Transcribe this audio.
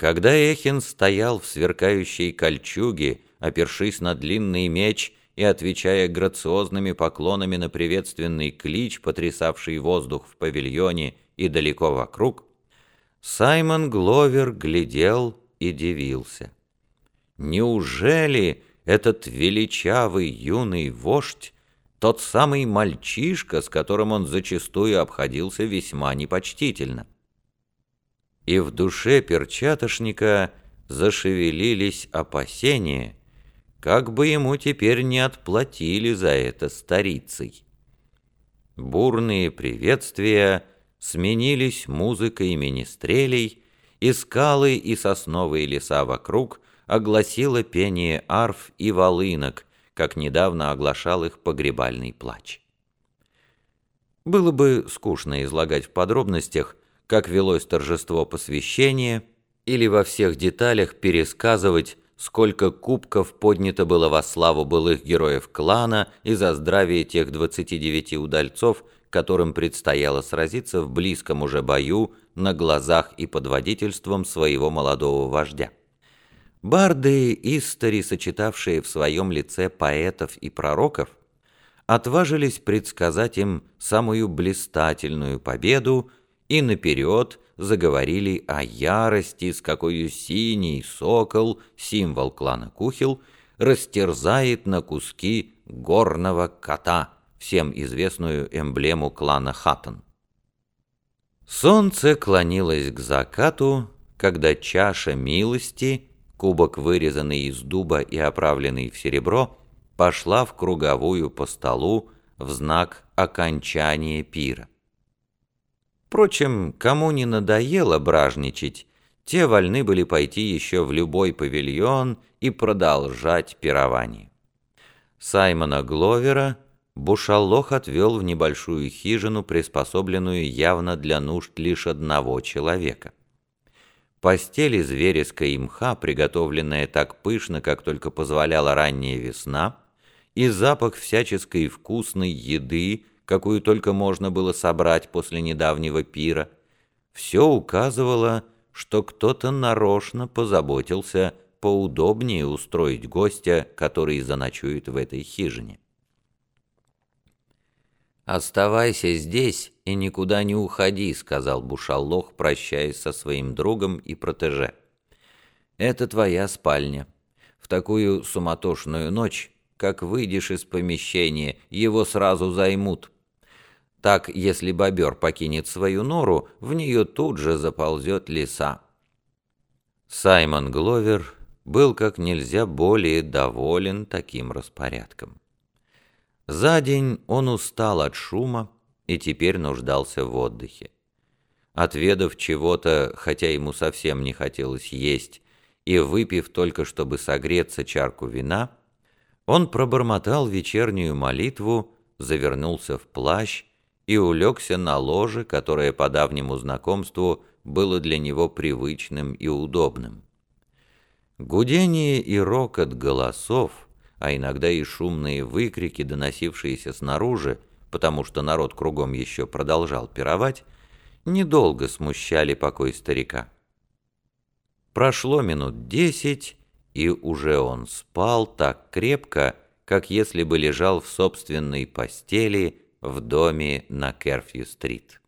Когда Эхин стоял в сверкающей кольчуге, опершись на длинный меч и отвечая грациозными поклонами на приветственный клич, потрясавший воздух в павильоне и далеко вокруг, Саймон Гловер глядел и дивился. Неужели этот величавый юный вождь тот самый мальчишка, с которым он зачастую обходился весьма непочтительно? И в душе перчатошника зашевелились опасения, как бы ему теперь не отплатили за это старицей. Бурные приветствия сменились музыкой министрелей, и скалы и сосновые леса вокруг огласило пение арф и волынок, как недавно оглашал их погребальный плач. Было бы скучно излагать в подробностях как велось торжество посвящения, или во всех деталях пересказывать, сколько кубков поднято было во славу былых героев клана и за здравие тех 29 удальцов, которым предстояло сразиться в близком уже бою на глазах и под водительством своего молодого вождя. Барды, истори, сочетавшие в своем лице поэтов и пророков, отважились предсказать им самую блистательную победу и наперед заговорили о ярости, с какой синий сокол, символ клана Кухил, растерзает на куски горного кота, всем известную эмблему клана Хаттон. Солнце клонилось к закату, когда чаша милости, кубок, вырезанный из дуба и оправленный в серебро, пошла в круговую по столу в знак окончания пира. Впрочем, кому не надоело бражничать, те вольны были пойти еще в любой павильон и продолжать пирование. Саймона Гловера Бушаллох отвел в небольшую хижину, приспособленную явно для нужд лишь одного человека. Постель из вереска и мха, приготовленная так пышно, как только позволяла ранняя весна, и запах всяческой вкусной еды, какую только можно было собрать после недавнего пира, все указывало, что кто-то нарочно позаботился поудобнее устроить гостя, который заночует в этой хижине. «Оставайся здесь и никуда не уходи», — сказал Бушаллох, прощаясь со своим другом и протеже. «Это твоя спальня. В такую суматошную ночь, как выйдешь из помещения, его сразу займут». Так, если бобер покинет свою нору, в нее тут же заползет лиса. Саймон Гловер был как нельзя более доволен таким распорядком. За день он устал от шума и теперь нуждался в отдыхе. Отведав чего-то, хотя ему совсем не хотелось есть, и выпив только чтобы согреться чарку вина, он пробормотал вечернюю молитву, завернулся в плащ и улегся на ложе, которое по давнему знакомству было для него привычным и удобным. Гудение и рокот голосов, а иногда и шумные выкрики, доносившиеся снаружи, потому что народ кругом еще продолжал пировать, недолго смущали покой старика. Прошло минут десять, и уже он спал так крепко, как если бы лежал в собственной постели в доме на Керфью-стрит.